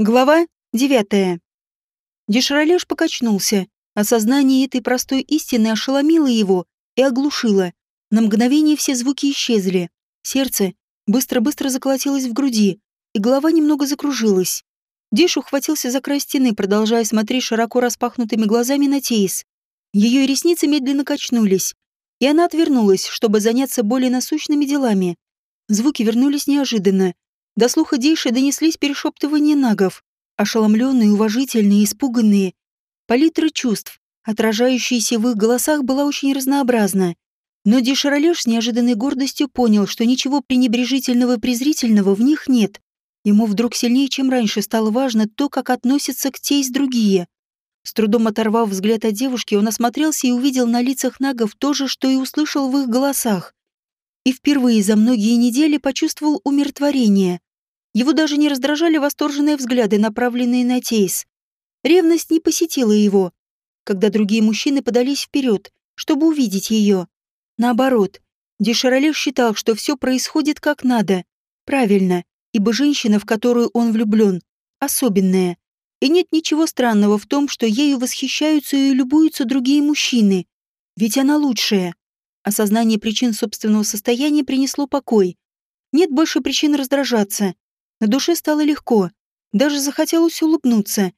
Глава девятая. Деширалеш покачнулся. Осознание этой простой истины ошеломило его и оглушило. На мгновение все звуки исчезли. Сердце быстро-быстро заколотилось в груди, и голова немного закружилась. Деш ухватился за край стены, продолжая смотреть широко распахнутыми глазами на Тейс. Ее ресницы медленно качнулись, и она отвернулась, чтобы заняться более насущными делами. Звуки вернулись неожиданно, до слуха Дейши донеслись перешептывания нагов, ошеломленные, уважительные, испуганные. Палитра чувств, отражающаяся в их голосах, была очень разнообразна. Но Деширалеш с неожиданной гордостью понял, что ничего пренебрежительного и презрительного в них нет. Ему вдруг сильнее, чем раньше, стало важно то, как относятся к с другие. С трудом оторвав взгляд от девушки, он осмотрелся и увидел на лицах нагов то же, что и услышал в их голосах. И впервые за многие недели почувствовал умиротворение. Его даже не раздражали восторженные взгляды, направленные на Тейс. Ревность не посетила его, когда другие мужчины подались вперед, чтобы увидеть ее. Наоборот, Деширалев считал, что все происходит как надо, правильно, ибо женщина, в которую он влюблен, особенная. И нет ничего странного в том, что ею восхищаются и любуются другие мужчины. Ведь она лучшая. Осознание причин собственного состояния принесло покой. Нет больше причин раздражаться. На душе стало легко, даже захотелось улыбнуться.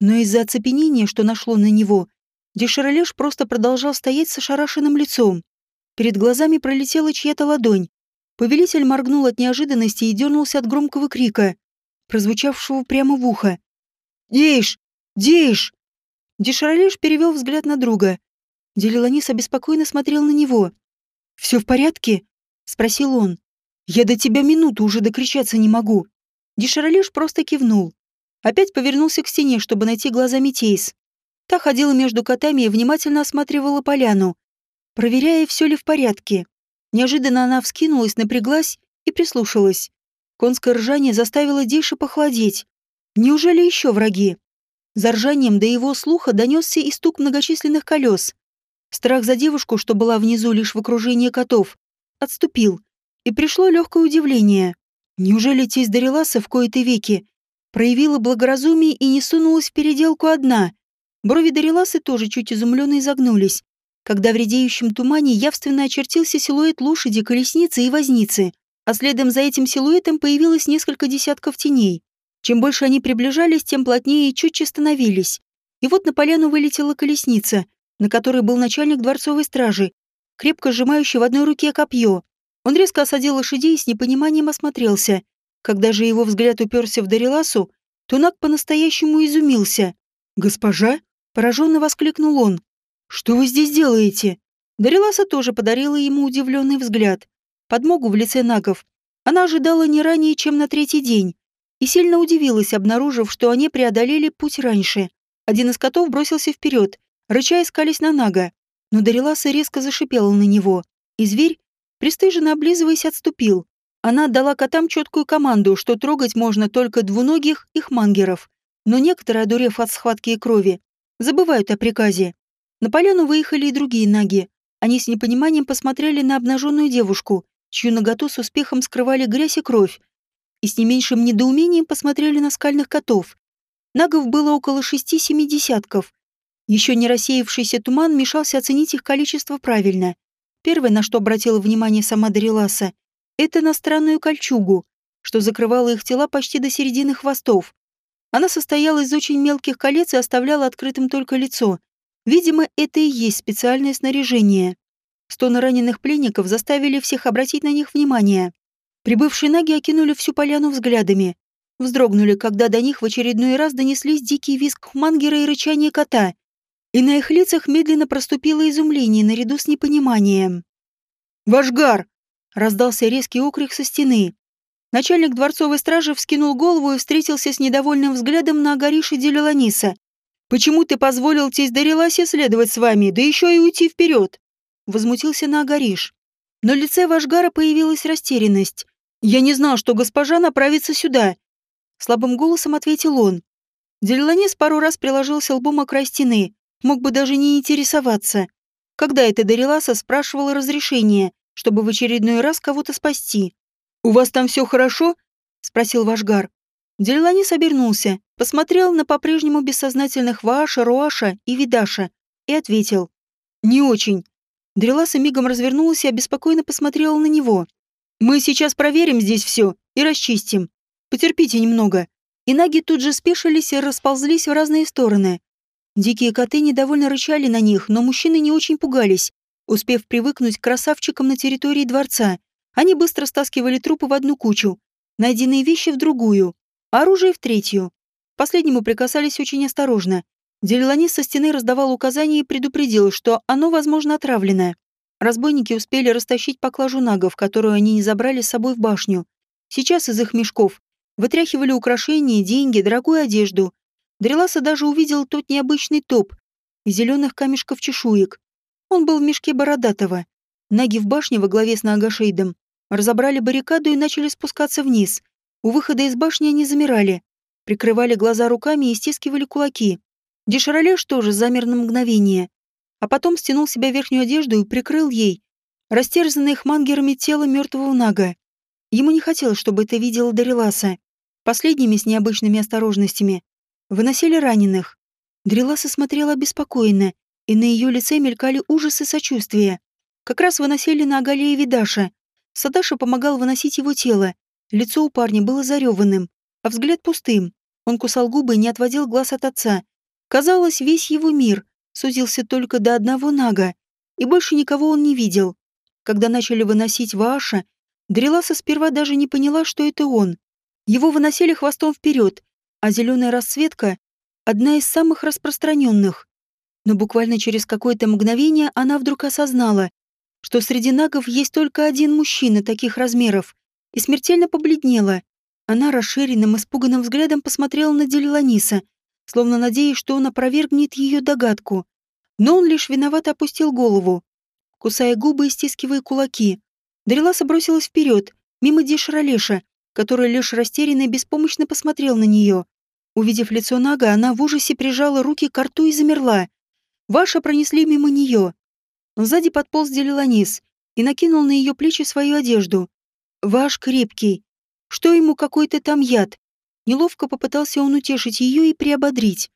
Но из-за оцепенения, что нашло на него, Деширалеш просто продолжал стоять с ошарашенным лицом. Перед глазами пролетела чья-то ладонь. Повелитель моргнул от неожиданности и дернулся от громкого крика, прозвучавшего прямо в ухо. «Дейш! Дейш!» Деширалеш перевел взгляд на друга. Делиланис обеспокоенно смотрел на него. «Все в порядке?» — спросил он. «Я до тебя минуту уже докричаться не могу». Деширалеш просто кивнул. Опять повернулся к стене, чтобы найти глазами Тейс. Та ходила между котами и внимательно осматривала поляну, проверяя, все ли в порядке. Неожиданно она вскинулась, напряглась и прислушалась. Конское ржание заставило Дейша похолодеть. Неужели еще враги? За ржанием до его слуха донесся и стук многочисленных колес. Страх за девушку, что была внизу лишь в окружении котов, отступил, и пришло легкое удивление. Неужели тесть Дариласа в кои-то веки проявила благоразумие и не сунулась в переделку одна? Брови Дариласы тоже чуть изумленно изогнулись, когда в редеющем тумане явственно очертился силуэт лошади, колесницы и возницы, а следом за этим силуэтом появилось несколько десятков теней. Чем больше они приближались, тем плотнее и чутче становились. И вот на поляну вылетела колесница, на которой был начальник дворцовой стражи, крепко сжимающий в одной руке копье, он резко осадил лошадей и с непониманием осмотрелся. Когда же его взгляд уперся в Дариласу, Тунак по-настоящему изумился. «Госпожа?» — пораженно воскликнул он. «Что вы здесь делаете?» Дариласа тоже подарила ему удивленный взгляд. Подмогу в лице нагов. Она ожидала не ранее, чем на третий день. И сильно удивилась, обнаружив, что они преодолели путь раньше. Один из котов бросился вперед, рыча искались на Нага. Но Дариласа резко зашипела на него, и зверь, Престыженно облизываясь, отступил. Она отдала котам четкую команду, что трогать можно только двуногих и хмангеров. Но некоторые, одурев от схватки и крови, забывают о приказе. На поляну выехали и другие наги. Они с непониманием посмотрели на обнаженную девушку, чью наготу с успехом скрывали грязь и кровь, и с не меньшим недоумением посмотрели на скальных котов. Нагов было около шести-семи десятков. Еще не рассеявшийся туман мешался оценить их количество правильно. Первое, на что обратила внимание сама Дариласа, это на странную кольчугу, что закрывала их тела почти до середины хвостов. Она состояла из очень мелких колец и оставляла открытым только лицо. Видимо, это и есть специальное снаряжение. Стоны раненых пленников заставили всех обратить на них внимание. Прибывшие наги окинули всю поляну взглядами. Вздрогнули, когда до них в очередной раз донеслись дикий визг мангера и рычание кота и на их лицах медленно проступило изумление наряду с непониманием. «Вашгар!» — раздался резкий окрик со стены. Начальник дворцовой стражи вскинул голову и встретился с недовольным взглядом на Агариша Делеланиса. «Почему ты позволил тесть Дариласе следовать с вами, да еще и уйти вперед?» Возмутился на Агариш. В лице Вашгара появилась растерянность. «Я не знал, что госпожа направится сюда», — слабым голосом ответил он. Делеланис пару раз приложился лбом о край стены, Мог бы даже не интересоваться. Когда это Дариласа спрашивала разрешение, чтобы в очередной раз кого-то спасти. «У вас там все хорошо?» — спросил Вашгар. Делиланис обернулся, посмотрел на по-прежнему бессознательных Вааша, Руаша и Видаша и ответил. «Не очень». Дреласа мигом развернулась и обеспокоенно посмотрела на него. «Мы сейчас проверим здесь все и расчистим. Потерпите немного». И наги тут же спешились и расползлись в разные стороны. Дикие коты недовольно рычали на них, но мужчины не очень пугались, успев привыкнуть к красавчикам на территории дворца. Они быстро стаскивали трупы в одну кучу, найденные вещи в другую, оружие в третью. Последнему прикасались очень осторожно. Делиланис со стены раздавал указания и предупредил, что оно, возможно, отравленное. Разбойники успели растащить поклажу нагов, которую они не забрали с собой в башню. Сейчас из их мешков вытряхивали украшения, деньги, дорогую одежду. Дреласа даже увидел тот необычный топ зеленых камешков чешуек. Он был в мешке Бородатого. Наги в башне во главе с Нагашейдом разобрали баррикаду и начали спускаться вниз. У выхода из башни они замирали, прикрывали глаза руками и стискивали кулаки. Деширалеш тоже замер на мгновение, а потом стянул себя верхнюю одежду и прикрыл ей, растерзанное хмангерами тело мертвого Нага. Ему не хотелось, чтобы это видела Дариласа. Последними с необычными осторожностями выносили раненых. Дариласа смотрела обеспокоенно, и на ее лице мелькали ужасы сочувствия. Как раз выносили на Агале и Видаша. Садаша помогал выносить его тело. Лицо у парня было зареванным, а взгляд пустым. Он кусал губы и не отводил глаз от отца. Казалось, весь его мир сузился только до одного Нага, и больше никого он не видел. Когда начали выносить Вааша, Дреласа сперва даже не поняла, что это он. Его выносили хвостом вперед, а зеленая расцветка — одна из самых распространенных. Но буквально через какое-то мгновение она вдруг осознала, что среди нагов есть только один мужчина таких размеров, и смертельно побледнела. Она расширенным, испуганным взглядом посмотрела на Делиланиса, словно надеясь, что он опровергнет ее догадку. Но он лишь виновато опустил голову, кусая губы и стискивая кулаки. Дариласа бросилась вперед, мимо Дишралеша, который лишь растерянно и беспомощно посмотрел на нее. Увидев лицо Нага, она в ужасе прижала руки к рту и замерла. Ваша пронесли мимо нее. Сзади подполз Делиланис и накинул на ее плечи свою одежду. Ваш крепкий. Что ему какой-то там яд? Неловко попытался он утешить ее и приободрить.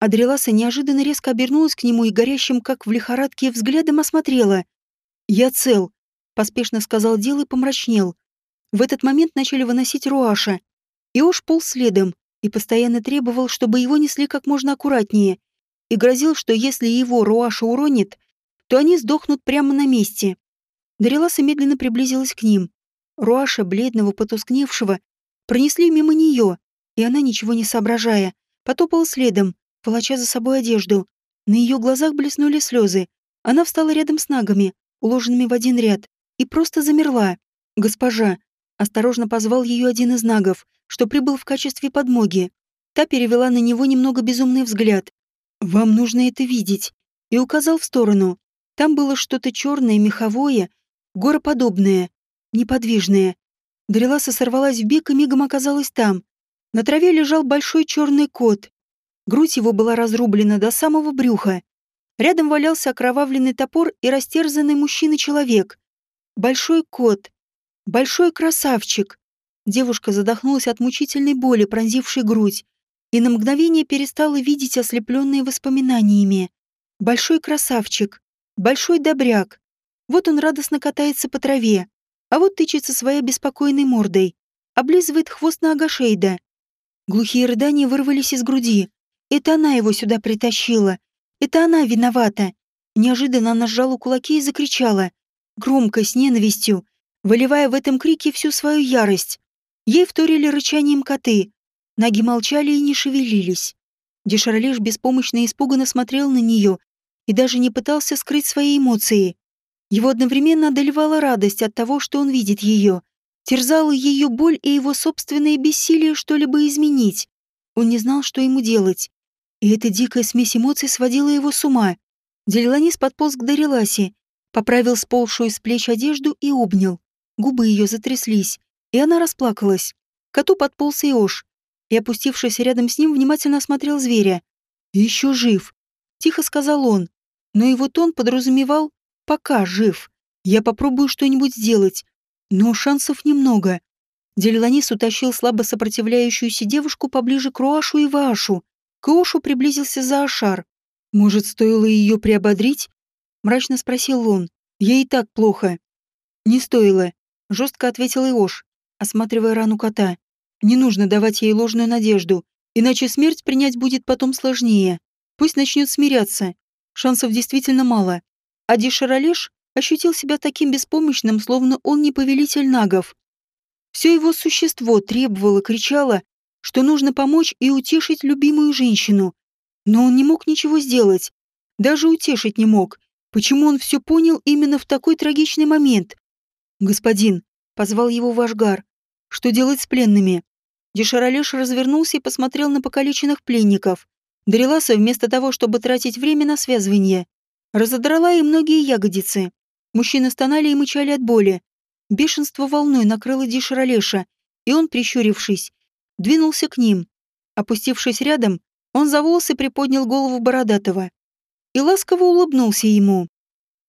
Адреласа неожиданно резко обернулась к нему и горящим, как в лихорадке, взглядом осмотрела. «Я цел», — поспешно сказал Дел и помрачнел. В этот момент начали выносить Руаша. Иош полз следом и постоянно требовал, чтобы его несли как можно аккуратнее, и грозил, что если его Руаша уронит, то они сдохнут прямо на месте. Дариласа медленно приблизилась к ним. Руаша, бледного, потускневшего, пронесли мимо нее, и она, ничего не соображая, потопала следом, волоча за собой одежду. На ее глазах блеснули слезы. Она встала рядом с нагами, уложенными в один ряд, и просто замерла. «Госпожа!» — осторожно позвал ее один из нагов, что прибыл в качестве подмоги. Та перевела на него немного безумный взгляд, «Вам нужно это видеть», и указал в сторону. Там было что-то черное, меховое, гороподобное, неподвижное. Дреласа сорвалась в бег и мигом оказалась там. На траве лежал большой черный кот. Грудь его была разрублена до самого брюха. Рядом валялся окровавленный топор и растерзанный мужчина-человек. Большой кот. Большой красавчик. Девушка задохнулась от мучительной боли, пронзившей грудь и на мгновение перестала видеть ослепленные воспоминаниями. Большой красавчик, большой добряк. Вот он радостно катается по траве, а вот тычется своей беспокойной мордой, облизывает хвост на Агашейда. Глухие рыдания вырвались из груди. Это она его сюда притащила. Это она виновата. Неожиданно она сжала кулаки и закричала. Громко, с ненавистью, выливая в этом крике всю свою ярость. Ей вторили рычанием коты, Наги молчали и не шевелились. Дешарлеш беспомощно и испуганно смотрел на нее и даже не пытался скрыть свои эмоции. Его одновременно одолевала радость от того, что он видит ее. Терзала ее боль и его собственное бессилие что-либо изменить. Он не знал, что ему делать. И эта дикая смесь эмоций сводила его с ума. Делиланис подполз к Дариласе, поправил сползшую с плеч одежду и обнял. Губы ее затряслись, и она расплакалась. Коту подполз Иош, и, опустившись рядом с ним, внимательно осмотрел зверя. «Еще жив», — тихо сказал он, но его тон подразумевал «пока жив. Я попробую что-нибудь сделать, но шансов немного». Делиланис утащил слабо сопротивляющуюся девушку поближе к Руашу и Ваашу. К Ошу приблизился за Ашар. «Может, стоило ее приободрить?» — мрачно спросил он. «Ей и так плохо». «Не стоило», — жестко ответил Иош, осматривая рану кота. «Не нужно давать ей ложную надежду, иначе смерть принять будет потом сложнее. Пусть начнет смиряться. Шансов действительно мало. А Дишаралеш ощутил себя таким беспомощным, словно он не повелитель нагов. Все его существо требовало, кричало, что нужно помочь и утешить любимую женщину. Но он не мог ничего сделать. Даже утешить не мог. Почему он все понял именно в такой трагичный момент? «Господин», — позвал его Вашгар, — «что делать с пленными?» Дешаралеш развернулся и посмотрел на покалеченных пленников. Дариласа, вместо того, чтобы тратить время на связывание, разодрала и многие ягодицы. Мужчины стонали и мычали от боли. Бешенство волной накрыло Дишаралеша, и он, прищурившись, двинулся к ним. Опустившись рядом, он за волосы приподнял голову Бородатого и ласково улыбнулся ему.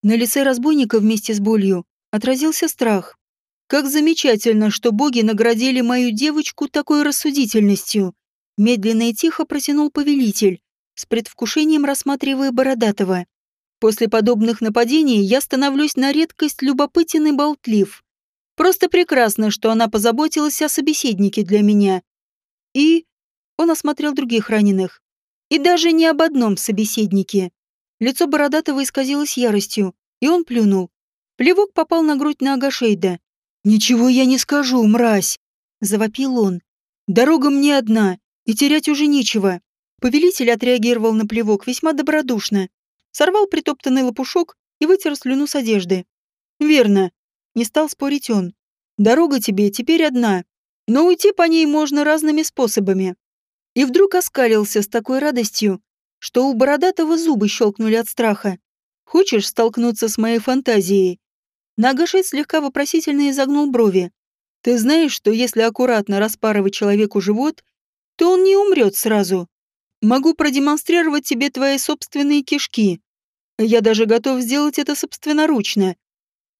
На лице разбойника вместе с болью отразился страх. «Как замечательно, что боги наградили мою девочку такой рассудительностью!» Медленно и тихо протянул повелитель, с предвкушением рассматривая Бородатого. «После подобных нападений я становлюсь на редкость любопытен и болтлив. Просто прекрасно, что она позаботилась о собеседнике для меня. И... Он осмотрел других раненых. И даже не об одном собеседнике. Лицо Бородатого исказилось яростью, и он плюнул. Плевок попал на грудь на Агашейда. «Ничего я не скажу, мразь!» — завопил он. «Дорога мне одна, и терять уже нечего». Повелитель отреагировал на плевок весьма добродушно. Сорвал притоптанный лопушок и вытер слюну с одежды. «Верно. Не стал спорить он. Дорога тебе теперь одна, но уйти по ней можно разными способами. И вдруг оскалился с такой радостью, что у бородатого зубы щелкнули от страха. Хочешь столкнуться с моей фантазией? Нагашит слегка вопросительно изогнул брови. Ты знаешь, что если аккуратно распарывать человеку живот, то он не умрет сразу. Могу продемонстрировать тебе твои собственные кишки. Я даже готов сделать это собственноручно.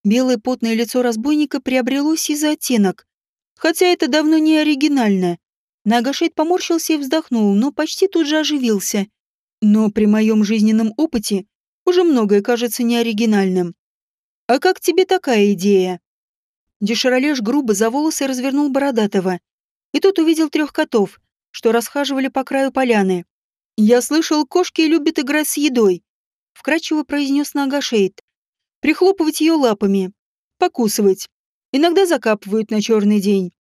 Белое потное лицо разбойника приобрело сизый оттенок. Хотя это давно не оригинально. Нагашейд поморщился и вздохнул, но почти тут же оживился. Но при моем жизненном опыте уже многое кажется неоригинальным. А как тебе такая идея? Деширалеш грубо за волосы развернул Бородатого. И тут увидел трех котов, что расхаживали по краю поляны. «Я слышал, кошки любят играть с едой», — вкрадчиво произнес Нагашейд прихлопывать ее лапами, покусывать. Иногда закапывают на черный день.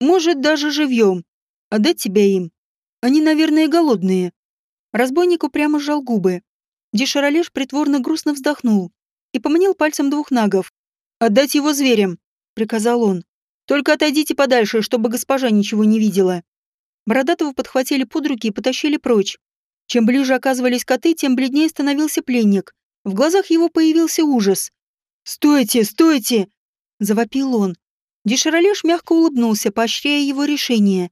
Может, даже живьем. Отдать тебя им. Они, наверное, голодные. Разбойнику прямо сжал губы. Дешаролеш притворно грустно вздохнул и поманил пальцем двух нагов. «Отдать его зверям», — приказал он. «Только отойдите подальше, чтобы госпожа ничего не видела». Бородатого подхватили под руки и потащили прочь. Чем ближе оказывались коты, тем бледнее становился пленник. В глазах его появился ужас. «Стойте, стойте!» — завопил он. Деширалеш мягко улыбнулся, поощряя его решение.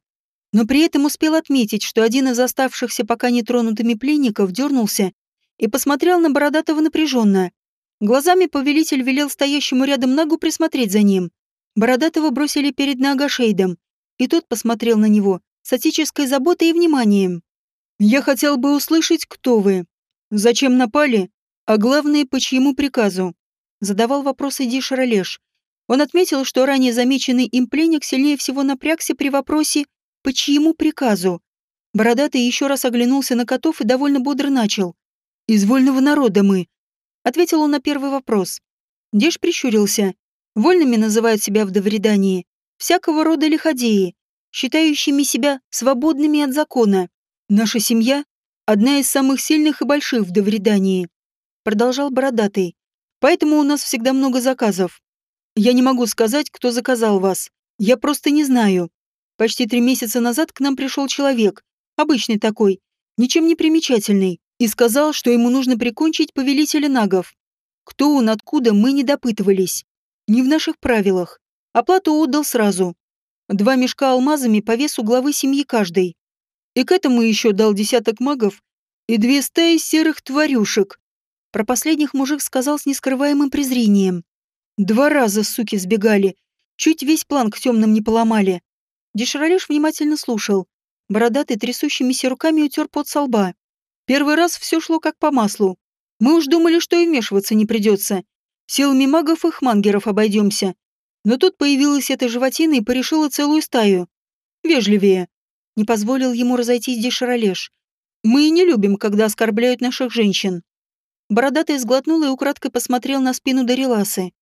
Но при этом успел отметить, что один из оставшихся пока нетронутыми пленников дернулся и посмотрел на Бородатого напряженно. Глазами повелитель велел стоящему рядом Нагу присмотреть за ним. Бородатого бросили перед Нагашейдом, и тот посмотрел на него с отеческой заботой и вниманием. «Я хотел бы услышать, кто вы. Зачем напали а главное, по чьему приказу? Задавал вопросы Ди Шаролеш. Он отметил, что ранее замеченный им пленник сильнее всего напрягся при вопросе «по чьему приказу?». Бородатый еще раз оглянулся на котов и довольно бодро начал. «Из вольного народа мы», — ответил он на первый вопрос. Деж прищурился. Вольными называют себя в довредании всякого рода лиходеи, считающими себя свободными от закона. Наша семья — одна из самых сильных и больших в довредании продолжал Бородатый. «Поэтому у нас всегда много заказов. Я не могу сказать, кто заказал вас. Я просто не знаю. Почти три месяца назад к нам пришел человек, обычный такой, ничем не примечательный, и сказал, что ему нужно прикончить повелителя нагов. Кто он, откуда, мы не допытывались. Не в наших правилах. Оплату отдал сразу. Два мешка алмазами по весу главы семьи каждой. И к этому еще дал десяток магов и две стаи серых тварюшек, про последних мужик сказал с нескрываемым презрением. Два раза, суки, сбегали. Чуть весь план к темным не поломали. Деширалеш внимательно слушал. Бородатый трясущимися руками утер под со лба. Первый раз все шло как по маслу. Мы уж думали, что и вмешиваться не придется. Силами магов и хмангеров обойдемся. Но тут появилась эта животина и порешила целую стаю. Вежливее. Не позволил ему разойтись Деширалеш. Мы и не любим, когда оскорбляют наших женщин. Бородатый сглотнул и украдкой посмотрел на спину Дариласы.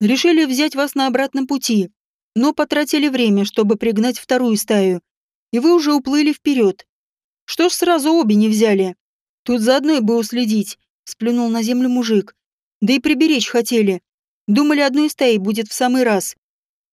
Решили взять вас на обратном пути, но потратили время, чтобы пригнать вторую стаю. И вы уже уплыли вперед. Что ж сразу обе не взяли? Тут заодно и бы уследить, сплюнул на землю мужик. Да и приберечь хотели. Думали, одной стаи будет в самый раз.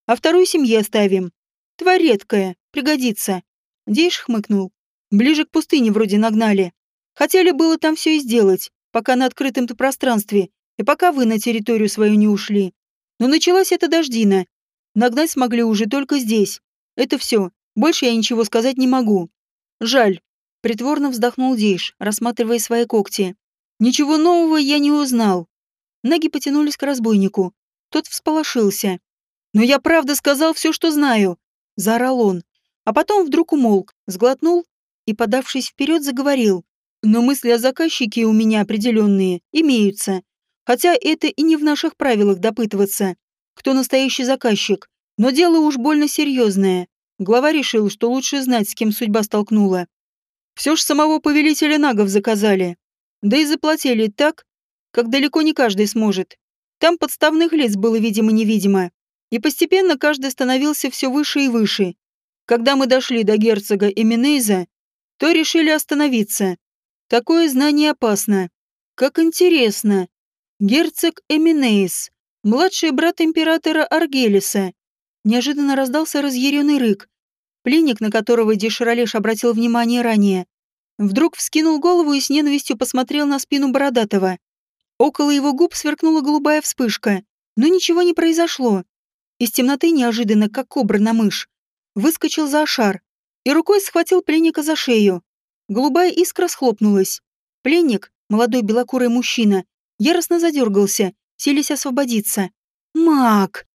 А вторую семье оставим. Тварь редкая, пригодится. Дейш хмыкнул. Ближе к пустыне вроде нагнали. Хотели было там все и сделать, пока на открытом-то пространстве, и пока вы на территорию свою не ушли. Но началась эта дождина. Нагнать смогли уже только здесь. Это все. Больше я ничего сказать не могу. Жаль. Притворно вздохнул Дейш, рассматривая свои когти. Ничего нового я не узнал. Ноги потянулись к разбойнику. Тот всполошился. «Но я правда сказал все, что знаю!» — заорал он. А потом вдруг умолк, сглотнул и, подавшись вперед, заговорил. «Но мысли о заказчике у меня определенные имеются. Хотя это и не в наших правилах допытываться, кто настоящий заказчик. Но дело уж больно серьезное. Глава решил, что лучше знать, с кем судьба столкнула. Все ж самого повелителя нагов заказали. Да и заплатили так, как далеко не каждый сможет. Там подставных лиц было видимо-невидимо. И постепенно каждый становился все выше и выше. Когда мы дошли до герцога Эминейза, то решили остановиться. Такое знание опасно. Как интересно. Герцог Эминейс, младший брат императора Аргелиса. Неожиданно раздался разъяренный рык. Пленник, на которого Деширалеш обратил внимание ранее, вдруг вскинул голову и с ненавистью посмотрел на спину Бородатого. Около его губ сверкнула голубая вспышка, но ничего не произошло. Из темноты неожиданно, как кобра на мышь, выскочил за Ашар и рукой схватил пленника за шею. Голубая искра схлопнулась. Пленник, молодой белокурый мужчина, яростно задергался, селись освободиться. «Маг!»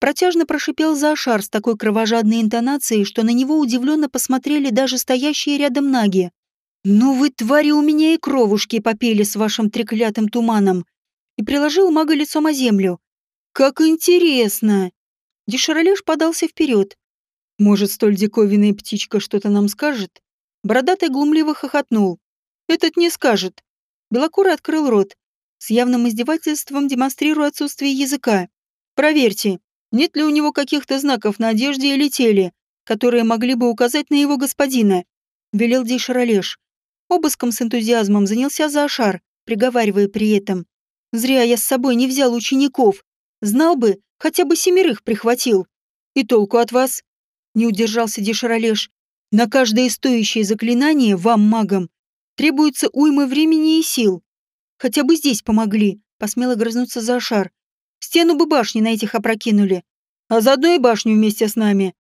Протяжно прошипел Заошар с такой кровожадной интонацией, что на него удивленно посмотрели даже стоящие рядом наги. «Ну вы, твари, у меня и кровушки попели с вашим треклятым туманом!» И приложил мага лицом о землю. «Как интересно!» Деширалеш подался вперед. «Может, столь диковинная птичка что-то нам скажет?» Бородатый глумливо хохотнул. «Этот не скажет». Белокурый открыл рот, с явным издевательством демонстрируя отсутствие языка. «Проверьте, нет ли у него каких-то знаков на одежде или теле, которые могли бы указать на его господина?» — велел Дейшаролеш. Обыском с энтузиазмом занялся Заошар, приговаривая при этом. «Зря я с собой не взял учеников. Знал бы, хотя бы семерых прихватил. И толку от вас?» Не удержался Дешаролеш. «На каждое стоящее заклинание вам, магам, требуется уйма времени и сил. Хотя бы здесь помогли, посмело грызнуться за шар. Стену бы башни на этих опрокинули. А заодно и башню вместе с нами.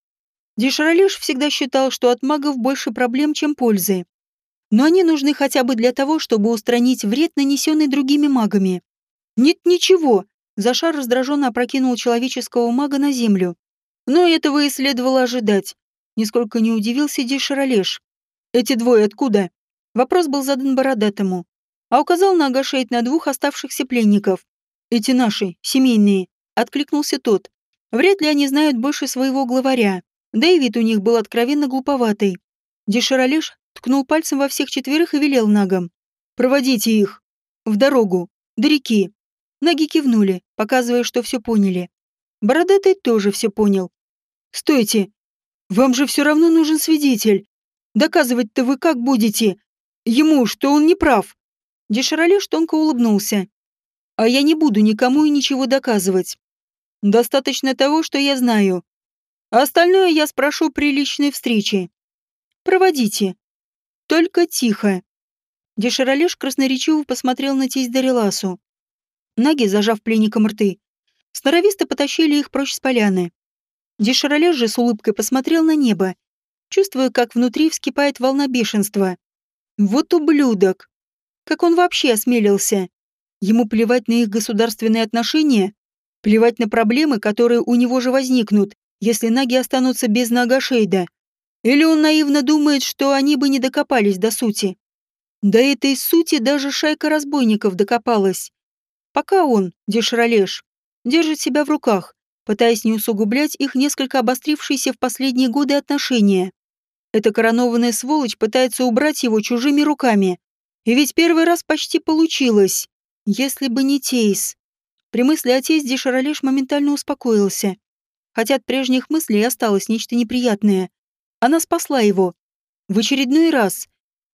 Дешаролеш всегда считал, что от магов больше проблем, чем пользы. Но они нужны хотя бы для того, чтобы устранить вред, нанесенный другими магами. Нет ничего. Зашар раздраженно опрокинул человеческого мага на землю. Но этого и следовало ожидать. Нисколько не удивился Дешаролеш. Эти двое откуда? Вопрос был задан Бородатому а указал на Агашейт на двух оставшихся пленников. «Эти наши, семейные», — откликнулся тот. «Вряд ли они знают больше своего главаря, да и вид у них был откровенно глуповатый». Деширалеш ткнул пальцем во всех четверых и велел нагам. «Проводите их. В дорогу. До реки». Наги кивнули, показывая, что все поняли. Бородатый тоже все понял. «Стойте! Вам же все равно нужен свидетель. Доказывать-то вы как будете? Ему, что он не прав?» Деширалеш тонко улыбнулся. «А я не буду никому и ничего доказывать. Достаточно того, что я знаю. А остальное я спрошу при личной встрече. Проводите. Только тихо». Деширалеш красноречиво посмотрел на тесть Дариласу. Наги, зажав пленником рты, сноровисто потащили их прочь с поляны. Деширалеш же с улыбкой посмотрел на небо, чувствуя, как внутри вскипает волна бешенства. «Вот ублюдок!» Как он вообще осмелился? Ему плевать на их государственные отношения? Плевать на проблемы, которые у него же возникнут, если наги останутся без нога Шейда. Или он наивно думает, что они бы не докопались до сути. До этой сути даже шайка разбойников докопалась. Пока он, Дешролеш, держит себя в руках, пытаясь не усугублять их несколько обострившиеся в последние годы отношения. Эта коронованная сволочь пытается убрать его чужими руками. И ведь первый раз почти получилось. Если бы не Тейс. При мысли о Тейс Дешаролеш моментально успокоился. Хотя от прежних мыслей осталось нечто неприятное. Она спасла его. В очередной раз.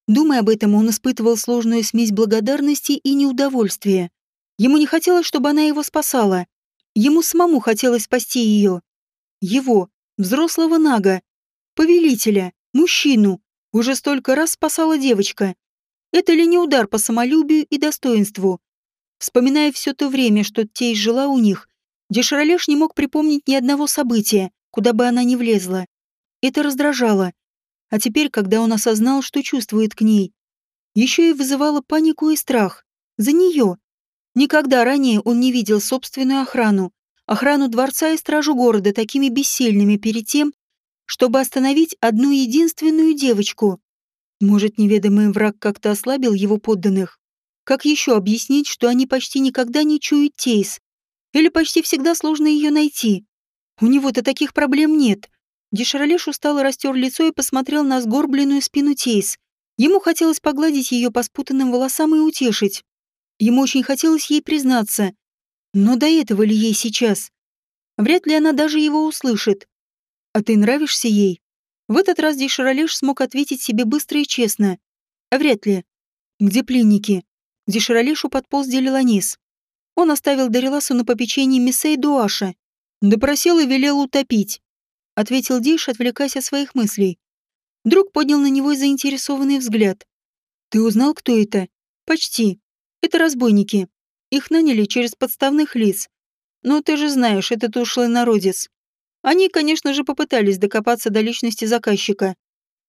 Думая об этом, он испытывал сложную смесь благодарности и неудовольствия. Ему не хотелось, чтобы она его спасала. Ему самому хотелось спасти ее. Его, взрослого Нага, повелителя, мужчину, уже столько раз спасала девочка. Это ли не удар по самолюбию и достоинству? Вспоминая все то время, что Тей жила у них, Деширалеш не мог припомнить ни одного события, куда бы она ни влезла. Это раздражало. А теперь, когда он осознал, что чувствует к ней, еще и вызывало панику и страх. За нее, Никогда ранее он не видел собственную охрану, охрану дворца и стражу города такими бессильными перед тем, чтобы остановить одну единственную девочку. Может, неведомый враг как-то ослабил его подданных? Как еще объяснить, что они почти никогда не чуют Тейс? Или почти всегда сложно ее найти? У него-то таких проблем нет. Деширалеш устало растер лицо и посмотрел на сгорбленную спину Тейс. Ему хотелось погладить ее по спутанным волосам и утешить. Ему очень хотелось ей признаться. Но до этого ли ей сейчас? Вряд ли она даже его услышит. «А ты нравишься ей?» В этот раз Деширалеш смог ответить себе быстро и честно. Вряд ли. «Где пленники?» Деширалешу подполз Делиланис. Он оставил Дариласу на попечении Мисей Дуаша. Допросил и велел утопить. Ответил Диш, отвлекаясь от своих мыслей. Друг поднял на него заинтересованный взгляд. «Ты узнал, кто это?» «Почти. Это разбойники. Их наняли через подставных лиц. Но ты же знаешь, этот ушлый народец. Они, конечно же, попытались докопаться до личности заказчика.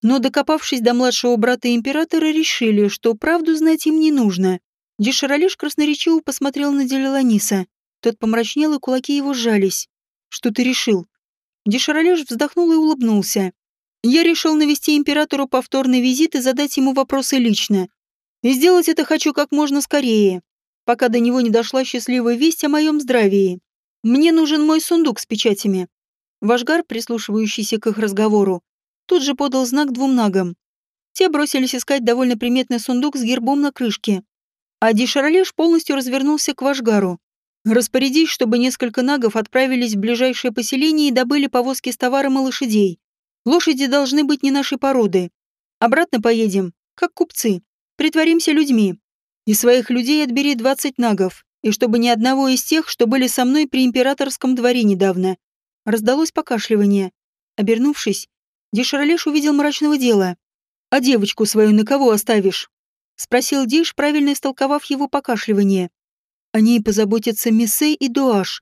Но докопавшись до младшего брата императора, решили, что правду знать им не нужно. Деширалиш красноречиво посмотрел на Делиланиса. Тот помрачнел, и кулаки его сжались. «Что ты решил?» Деширалиш вздохнул и улыбнулся. «Я решил навести императору повторный визит и задать ему вопросы лично. И сделать это хочу как можно скорее, пока до него не дошла счастливая весть о моем здравии. Мне нужен мой сундук с печатями. Вашгар, прислушивающийся к их разговору, тут же подал знак двум нагам. Те бросились искать довольно приметный сундук с гербом на крышке. А Дишаралеш полностью развернулся к Вашгару. «Распорядись, чтобы несколько нагов отправились в ближайшее поселение и добыли повозки с товаром и лошадей. Лошади должны быть не нашей породы. Обратно поедем, как купцы. Притворимся людьми. И своих людей отбери двадцать нагов, и чтобы ни одного из тех, что были со мной при императорском дворе недавно. Раздалось покашливание. Обернувшись, Дишаролеш увидел мрачного дела. «А девочку свою на кого оставишь?» Спросил Диш, правильно истолковав его покашливание. О ней позаботятся Мисей и Дуаш.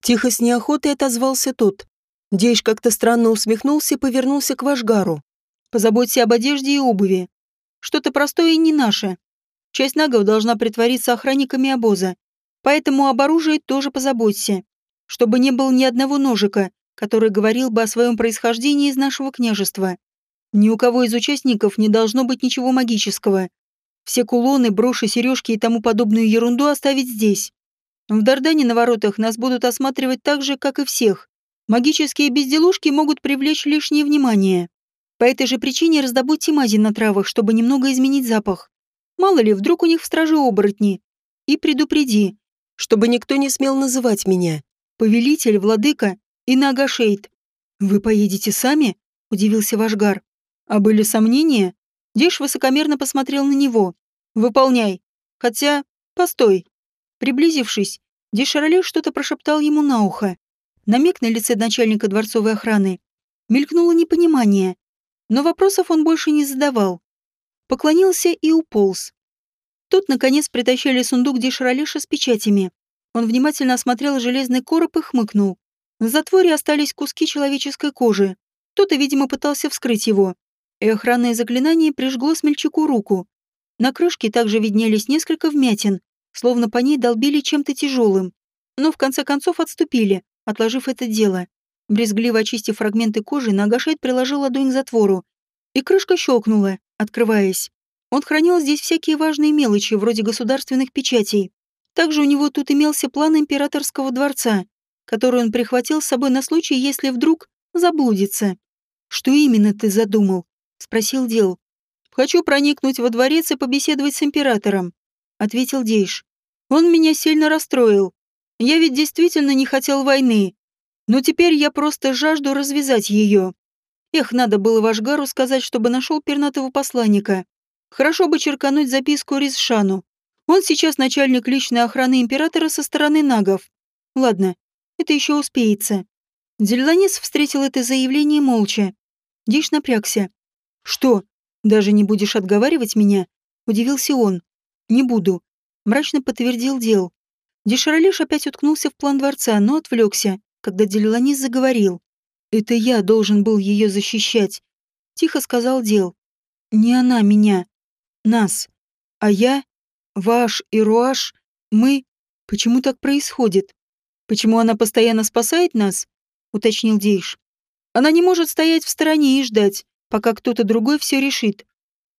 Тихо с неохотой отозвался тот. Дейш как-то странно усмехнулся и повернулся к Вашгару. «Позаботься об одежде и обуви. Что-то простое и не наше. Часть нагов должна притвориться охранниками обоза. Поэтому об оружии тоже позаботься. Чтобы не было ни одного ножика, который говорил бы о своем происхождении из нашего княжества. Ни у кого из участников не должно быть ничего магического. Все кулоны, броши, сережки и тому подобную ерунду оставить здесь. В Дардане на воротах нас будут осматривать так же, как и всех. Магические безделушки могут привлечь лишнее внимание. По этой же причине раздобудьте мази на травах, чтобы немного изменить запах. Мало ли, вдруг у них в страже оборотни. И предупреди, чтобы никто не смел называть меня. Повелитель, владыка и Нагашейд. Вы поедете сами? Удивился Вашгар. А были сомнения? Деш высокомерно посмотрел на него. Выполняй. Хотя, постой. Приблизившись, Дешароле что-то прошептал ему на ухо. На миг на лице начальника дворцовой охраны мелькнуло непонимание, но вопросов он больше не задавал. Поклонился и уполз. Тут, наконец, притащили сундук Деширалиша с печатями. Он внимательно осмотрел железный короб и хмыкнул. На затворе остались куски человеческой кожи. Кто-то, видимо, пытался вскрыть его. И охранное заклинание прижгло смельчаку руку. На крышке также виднелись несколько вмятин, словно по ней долбили чем-то тяжелым. но в конце концов отступили, отложив это дело. Брезгливо очистив фрагменты кожи, Нагашайт приложил ладонь к затвору, и крышка щелкнула, открываясь. Он хранил здесь всякие важные мелочи, вроде государственных печатей. Также у него тут имелся план императорского дворца, который он прихватил с собой на случай, если вдруг заблудится. «Что именно ты задумал?» — спросил Дел. «Хочу проникнуть во дворец и побеседовать с императором», — ответил Дейш. «Он меня сильно расстроил. Я ведь действительно не хотел войны. Но теперь я просто жажду развязать ее. Эх, надо было Вашгару сказать, чтобы нашел пернатого посланника. Хорошо бы черкануть записку Ризшану. Он сейчас начальник личной охраны императора со стороны нагов. Ладно, это еще успеется. Дельланис встретил это заявление молча. Диш напрягся. «Что, даже не будешь отговаривать меня?» — удивился он. «Не буду», — мрачно подтвердил Дел. Деширалиш опять уткнулся в план дворца, но отвлекся, когда Дельланис заговорил. «Это я должен был ее защищать», — тихо сказал Дел. «Не она меня. Нас. А я, Ваш и Руаш, мы... Почему так происходит? Почему она постоянно спасает нас?» — уточнил Дейш. «Она не может стоять в стороне и ждать, пока кто-то другой все решит.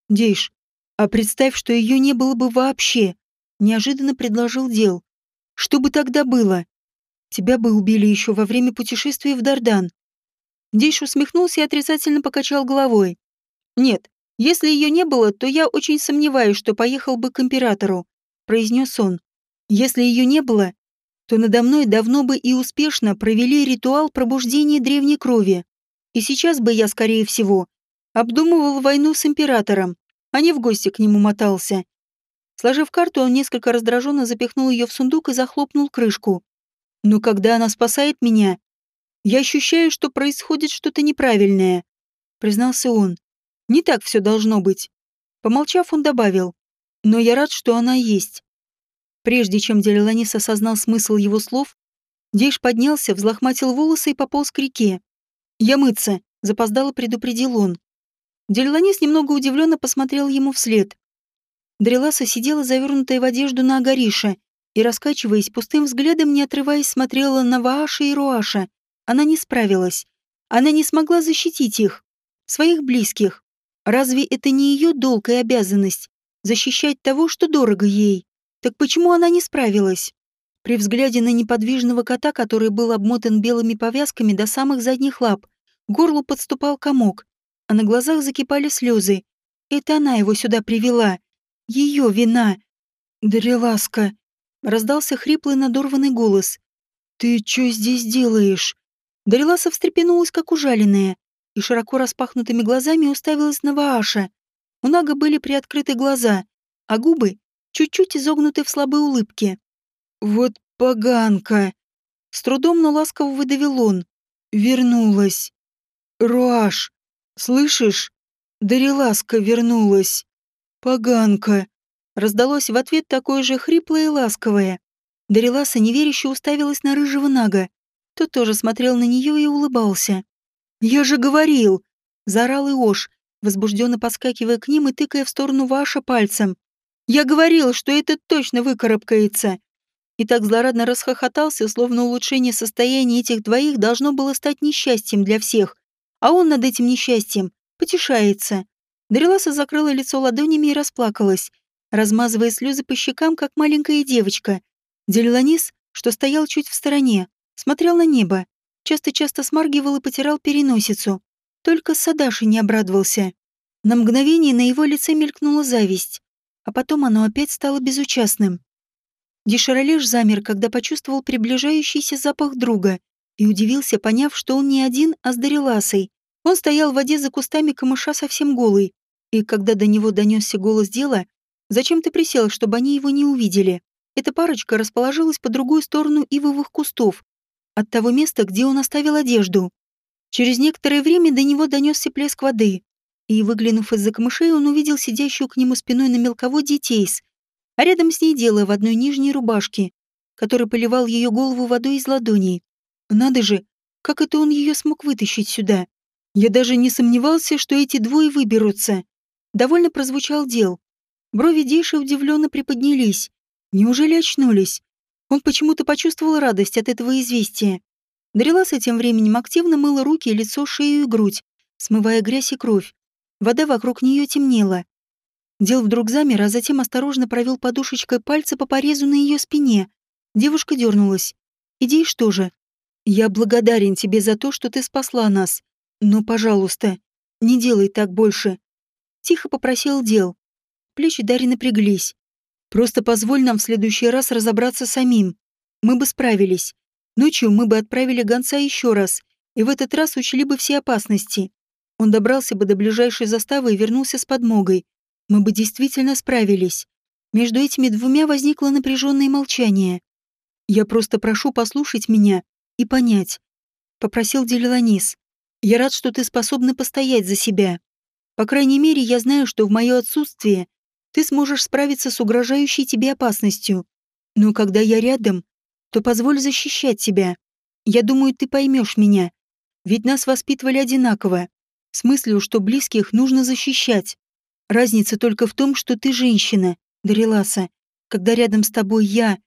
Дейш, а представь, что ее не было бы вообще», — неожиданно предложил Дел. Что бы тогда было? Тебя бы убили еще во время путешествия в Дардан. Дейш усмехнулся и отрицательно покачал головой. Нет, если ее не было, то я очень сомневаюсь, что поехал бы к императору, произнес он. Если ее не было, то надо мной давно бы и успешно провели ритуал пробуждения древней крови. И сейчас бы я, скорее всего, обдумывал войну с императором, а не в гости к нему мотался. Сложив карту, он несколько раздраженно запихнул ее в сундук и захлопнул крышку. Но когда она спасает меня, я ощущаю, что происходит что-то неправильное, признался он. Не так все должно быть. Помолчав, он добавил. Но я рад, что она есть. Прежде чем Делиланис осознал смысл его слов, Дейш поднялся, взлохматил волосы и пополз к реке. «Я мыться», — запоздало предупредил он. Делиланис немного удивленно посмотрел ему вслед. Дреласа сидела завернутая в одежду на Агариша и, раскачиваясь пустым взглядом, не отрываясь, смотрела на Вааша и Руаша. Она не справилась. Она не смогла защитить их, своих близких. Разве это не ее долг и обязанность — защищать того, что дорого ей? Так почему она не справилась? При взгляде на неподвижного кота, который был обмотан белыми повязками до самых задних лап, горлу подступал комок, а на глазах закипали слезы. Это она его сюда привела. Ее вина. Дареласка. Раздался хриплый надорванный голос. Ты что здесь делаешь? Дареласа встрепенулась, как ужаленная, и широко распахнутыми глазами уставилась на Вааша. У Нага были приоткрыты глаза, а губы чуть-чуть изогнуты в слабой улыбке. «Вот поганка!» С трудом, но ласково выдавил он. «Вернулась. Руаш, слышишь? Дареласка вернулась. «Поганка!» Раздалось в ответ такое же хриплое и ласковое. Дариласа неверяще уставилась на рыжего Нага. Тот тоже смотрел на нее и улыбался. «Я же говорил!» — заорал Иош, возбужденно подскакивая к ним и тыкая в сторону Ваша пальцем. «Я говорил, что это точно выкарабкается!» И так злорадно расхохотался, словно улучшение состояния этих двоих должно было стать несчастьем для всех, а он над этим несчастьем потешается. Дариласа закрыла лицо ладонями и расплакалась, размазывая слезы по щекам, как маленькая девочка. Делиланис, что стоял чуть в стороне, смотрел на небо, часто-часто смаргивал и потирал переносицу. Только Садаши не обрадовался. На мгновение на его лице мелькнула зависть, а потом оно опять стало безучастным. Деширалеш замер, когда почувствовал приближающийся запах друга, и удивился, поняв, что он не один, а с Дариласой. Он стоял в воде за кустами камыша совсем голый, и когда до него донесся голос дела, зачем ты присел, чтобы они его не увидели? Эта парочка расположилась по другую сторону ивовых кустов, от того места, где он оставил одежду. Через некоторое время до него донесся плеск воды, и, выглянув из-за камышей, он увидел сидящую к нему спиной на мелководье Тейс, а рядом с ней дело в одной нижней рубашке, который поливал ее голову водой из ладоней. Надо же, как это он ее смог вытащить сюда? Я даже не сомневался, что эти двое выберутся. Довольно прозвучал дел. Брови Дейши удивленно приподнялись. Неужели очнулись? Он почему-то почувствовал радость от этого известия. Дарила с этим временем активно мыла руки, лицо, шею и грудь, смывая грязь и кровь. Вода вокруг нее темнела. Дел вдруг замер, а затем осторожно провел подушечкой пальца по порезу на ее спине. Девушка дернулась. «Иди что же? Я благодарен тебе за то, что ты спасла нас. Но, пожалуйста, не делай так больше». Тихо попросил Дел. Плечи Дарьи напряглись. «Просто позволь нам в следующий раз разобраться самим. Мы бы справились. Ночью мы бы отправили гонца еще раз, и в этот раз учли бы все опасности. Он добрался бы до ближайшей заставы и вернулся с подмогой. Мы бы действительно справились. Между этими двумя возникло напряженное молчание. «Я просто прошу послушать меня и понять», — попросил Делиланис. «Я рад, что ты способна постоять за себя. По крайней мере, я знаю, что в мое отсутствие ты сможешь справиться с угрожающей тебе опасностью. Но когда я рядом, то позволь защищать тебя. Я думаю, ты поймешь меня. Ведь нас воспитывали одинаково. С мыслью, что близких нужно защищать. Разница только в том, что ты женщина, Дариласа. Когда рядом с тобой я,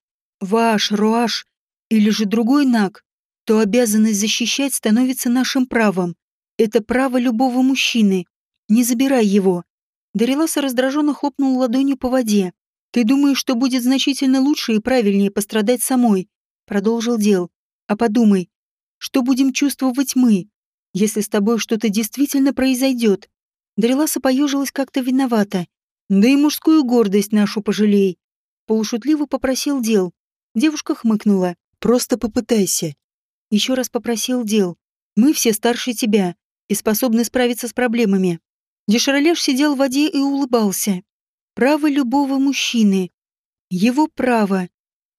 Ваш, Руаш или же другой Наг, то обязанность защищать становится нашим правом. Это право любого мужчины. Не забирай его. Дариласа раздраженно хлопнул ладонью по воде. Ты думаешь, что будет значительно лучше и правильнее пострадать самой, продолжил Дел. А подумай, что будем чувствовать мы, если с тобой что-то действительно произойдет? Дариласа поежилась как-то виновата. Да и мужскую гордость нашу пожалей. Полушутливо попросил Дел. Девушка хмыкнула. Просто попытайся. Еще раз попросил Дел. Мы все старше тебя и способны справиться с проблемами. Деширалеш сидел в воде и улыбался. Право любого мужчины. Его право.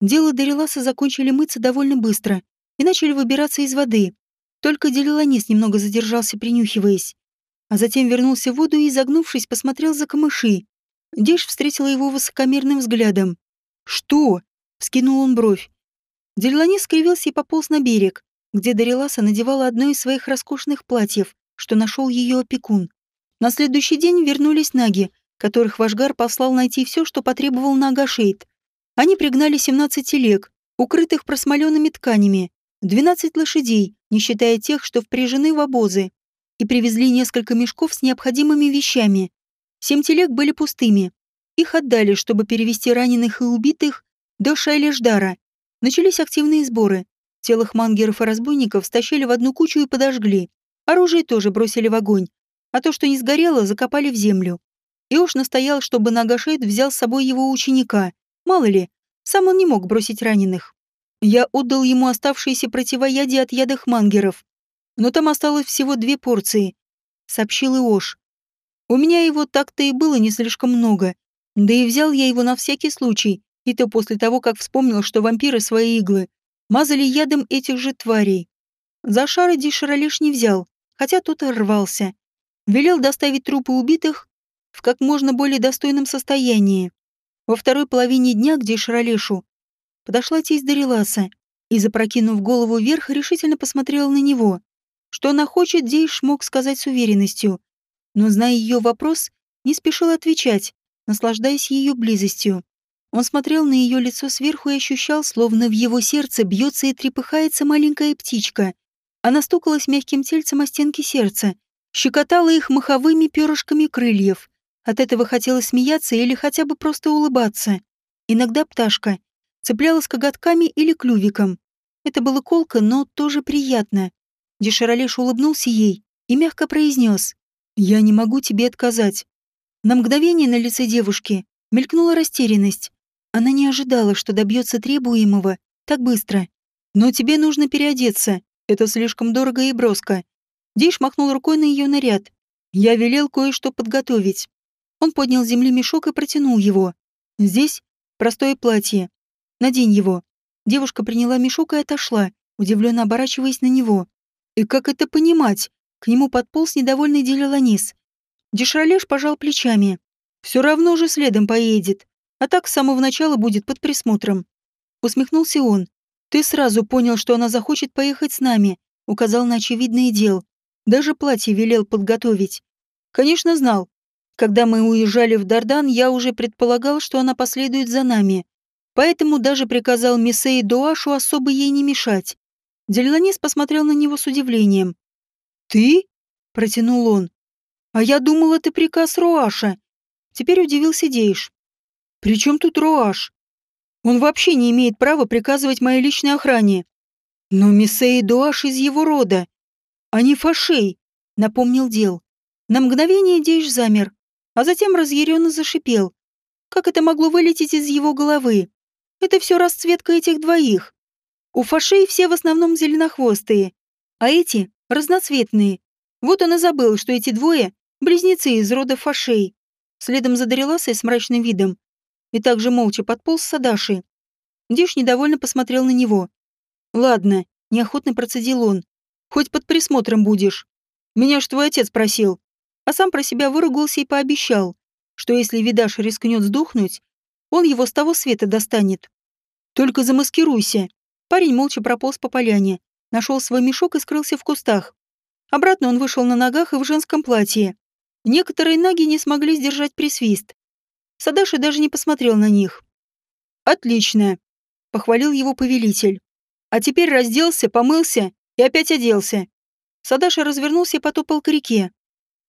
Дело Дариласа закончили мыться довольно быстро и начали выбираться из воды. Только Делиланис немного задержался, принюхиваясь. А затем вернулся в воду и, загнувшись, посмотрел за камыши. Деш встретила его высокомерным взглядом. «Что?» — вскинул он бровь. Делиланис скривился и пополз на берег, где Дариласа надевала одно из своих роскошных платьев, что нашел ее опекун. На следующий день вернулись наги, которых Вашгар послал найти все, что потребовал на Агашейд. Они пригнали 17 телег, укрытых просмоленными тканями, 12 лошадей, не считая тех, что впряжены в обозы, и привезли несколько мешков с необходимыми вещами. Семь телег были пустыми. Их отдали, чтобы перевести раненых и убитых до Шайлеждара. Начались активные сборы. Тело хмангеров и разбойников стащили в одну кучу и подожгли. Оружие тоже бросили в огонь, а то, что не сгорело, закопали в землю. И уж настоял, чтобы Нагашейд взял с собой его ученика, Мало ли, сам он не мог бросить раненых. Я отдал ему оставшиеся противоядия от ядах мангеров. Но там осталось всего две порции, сообщил Иош. У меня его так-то и было не слишком много. Да и взял я его на всякий случай, и то после того, как вспомнил, что вампиры свои иглы мазали ядом этих же тварей. За шары Дишера лишь не взял, хотя тот и рвался. Велел доставить трупы убитых в как можно более достойном состоянии. Во второй половине дня, где Шаролешу, подошла тесть Дариласа и, запрокинув голову вверх, решительно посмотрела на него. Что она хочет, Дейш мог сказать с уверенностью. Но, зная ее вопрос, не спешил отвечать, наслаждаясь ее близостью. Он смотрел на ее лицо сверху и ощущал, словно в его сердце бьется и трепыхается маленькая птичка. Она стукалась мягким тельцем о стенки сердца, щекотала их маховыми перышками крыльев, от этого хотелось смеяться или хотя бы просто улыбаться. Иногда пташка цеплялась коготками или клювиком. Это было колко, но тоже приятно. Деширалеш улыбнулся ей и мягко произнес «Я не могу тебе отказать». На мгновение на лице девушки мелькнула растерянность. Она не ожидала, что добьется требуемого так быстро. «Но тебе нужно переодеться. Это слишком дорого и броско». Диш махнул рукой на ее наряд. «Я велел кое-что подготовить. Он поднял земли мешок и протянул его. «Здесь простое платье. Надень его». Девушка приняла мешок и отошла, удивленно оборачиваясь на него. «И как это понимать?» К нему подполз недовольный Делиланис. Дешралеш пожал плечами. «Все равно же следом поедет. А так с самого начала будет под присмотром». Усмехнулся он. «Ты сразу понял, что она захочет поехать с нами», указал на очевидное дел. Даже платье велел подготовить. «Конечно знал. Когда мы уезжали в Дардан, я уже предполагал, что она последует за нами. Поэтому даже приказал Миссе и Дуашу особо ей не мешать. Делиланис посмотрел на него с удивлением. «Ты?» — протянул он. «А я думал, это приказ Руаша». Теперь удивился Дейш. «При чем тут Руаш? Он вообще не имеет права приказывать моей личной охране. Но Миссе и Дуаш из его рода. Они фашей», — напомнил Дел. На мгновение Дейш замер, а затем разъяренно зашипел. Как это могло вылететь из его головы? Это все расцветка этих двоих. У фашей все в основном зеленохвостые, а эти — разноцветные. Вот он и забыл, что эти двое — близнецы из рода фашей. Следом за Дариласой с мрачным видом. И также молча подполз Садаши. Диш недовольно посмотрел на него. «Ладно», — неохотно процедил он. «Хоть под присмотром будешь. Меня ж твой отец просил». А сам про себя выругался и пообещал, что если Видаш рискнет сдохнуть, он его с того света достанет. Только замаскируйся. Парень молча прополз по поляне, нашел свой мешок и скрылся в кустах. Обратно он вышел на ногах и в женском платье. Некоторые ноги не смогли сдержать присвист. Садаши даже не посмотрел на них. «Отлично», — похвалил его повелитель. «А теперь разделся, помылся и опять оделся». Садаши развернулся и потопал к реке.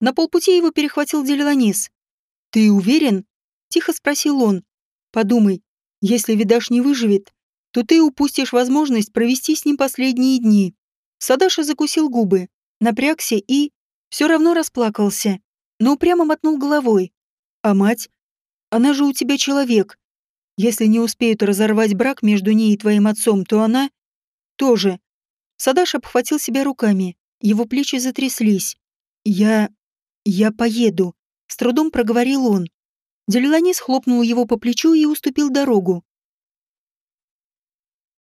На полпути его перехватил Делиланис. «Ты уверен?» — тихо спросил он. Подумай, если Видаш не выживет, то ты упустишь возможность провести с ним последние дни. Садаша закусил губы, напрягся и... все равно расплакался, но упрямо мотнул головой. А мать? Она же у тебя человек. Если не успеют разорвать брак между ней и твоим отцом, то она... тоже. Садаш обхватил себя руками, его плечи затряслись. «Я... я поеду», — с трудом проговорил он. Делиланис хлопнул его по плечу и уступил дорогу.